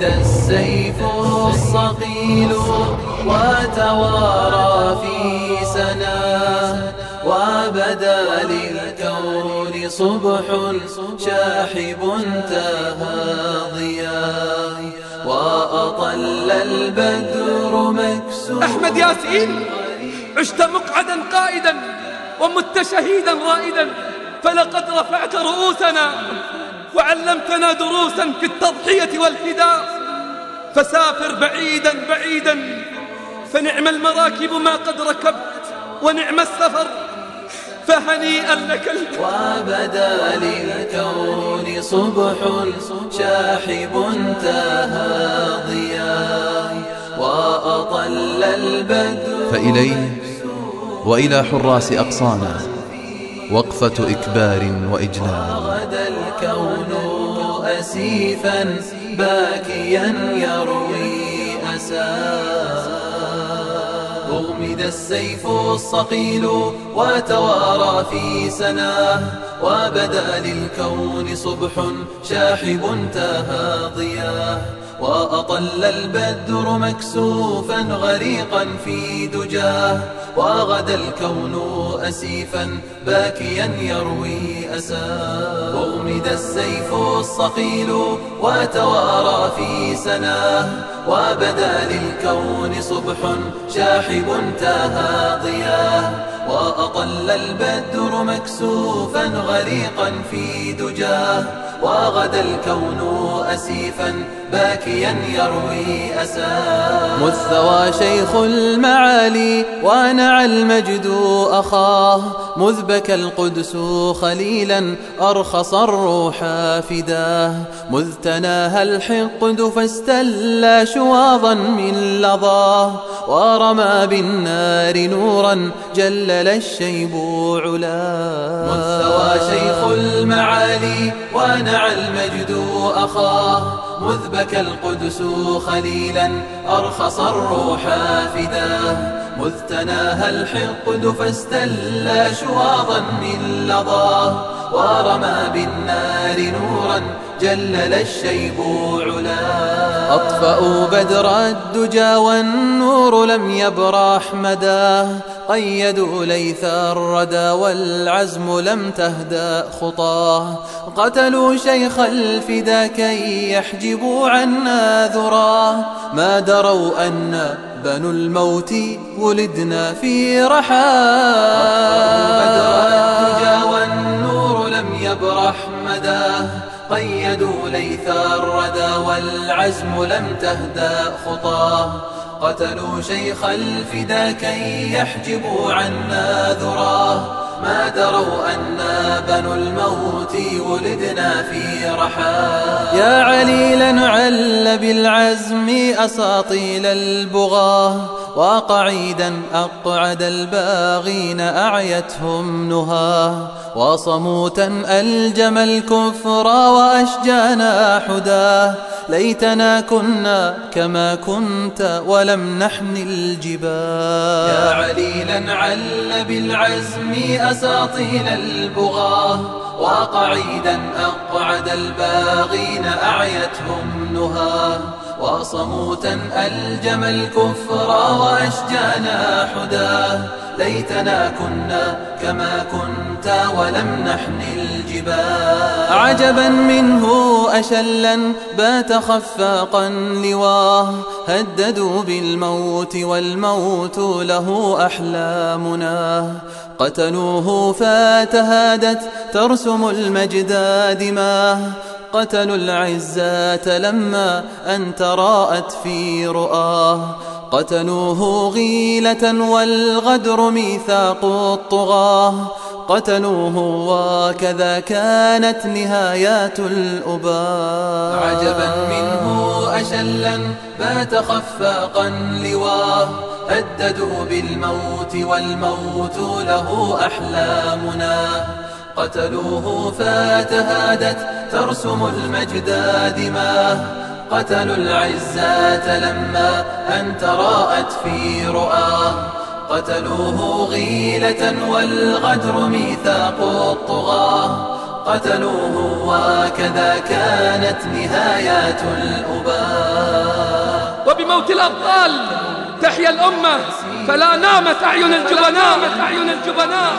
أغمد السيف الصقيل وتوارى في سناه وبدا للكون صبح شاحب انتهى ضياء وأطل البدر مكسور أحمد ياسين عشت مقعدا قائدا ومت شهيدا رائدا فلقد رفعت رؤوسنا وعلمتنا دروسا في التضحية والفداء فسافر بعيدا بعيدا فنعم المراكب ما قد ركبت ونعم السفر فهنيئا لك وبدا للكون صبح شاحب انتهى ضياء وأطل البدر فإليه وإلى حراس أقصانا. وقفة إكبار وإجلال. غدا الكون أسيفا باكيا يروي أساه أغمد السيف الصقيل وتوارى في سناه وبدأ للكون صبح شاحب انتهى ضياه وأطل البدر مكسوفا غريقا في دجاه وغدا الكون أسيفا باكيا يروي أساه. أغمد السيف الصقيل وتوارى في سناه وبدا للكون صبح شاحب انتهى ضياه. وأطل البدر مكسوفا غريقا في دجاه وغدا الكون أسيفا باكيا يروي أساه مذ شيخ المعالي ونعى المجد أخاه مذ بكى القدس خليلا أرخص الروح فداه مذ تناهى الحقد فاستلى شواظا من لظاه ورمى بالنار نورا جلل الشيب علاه مذ شيخ المعالي ونعى المجد أخاه مذ بكى القدس خليلا أرخص الروح فداه مذ تناهى الحقد فاستلى شواظا من لظاه ورمى بالنار نورا جلل الشيب علاه أطفأوا بدر الدجى والنور لم يبرح مداه قيدوا ليث الردى والعزم لم تهدأ خطاه قتلوا شيخ الفدا كي يحجبوا عنا ذراه ما دروا أن بنو الموت ولدنا في رحاه يبرح مداه قيدوا ليث الردى والعزم لم تهدأ خطاه. قتلوا شيخ الفدا كي يحجبوا عنا ذراه. ما دروا أنا بنو الموت ولدنا في رحاه. يا عليلا عل بالعزم أساطيل البغاه. وقعيدا أقعد الباغين أعيتهم نهاه وصموتا ألجم الكفر وأشجانا حداه ليتنا كنا كما كنت ولم نحن الجباه يا عليلا عل بالعزم أساطيل البغاة. وقعيدا أقعد الباغين أعيتهم نهاه وصموتا ألجم الكفر وأشجانا حداه ليتنا كنا كما كنت ولم نحن الجباه عجبا منه أشلا بات خفاقا لواه. هددوا بالموت والموت له أحلامنا. قتلوه فاتهادت ترسم المجد دماه قتلوا العزات لما أن تراءت في رؤاه. قتلوه غيلة والغدر ميثاق الطغاة. قتلوه وكذا كانت نهايات الأباء عجبا منه أشلا بات خفاقا لواة. هددوا بالموت والموت له أحلامنا. قتلوه فاتهادت ترسم المجد دماه قتلوا العزات لما أن تراءت في رؤاه قتلوه غيلة والغدر ميثاق الطغاة. قتلوه وكذا كانت نهايات الأباء وبموت الأبطال تحيا الأمة فلا نامت أعين الجبناء.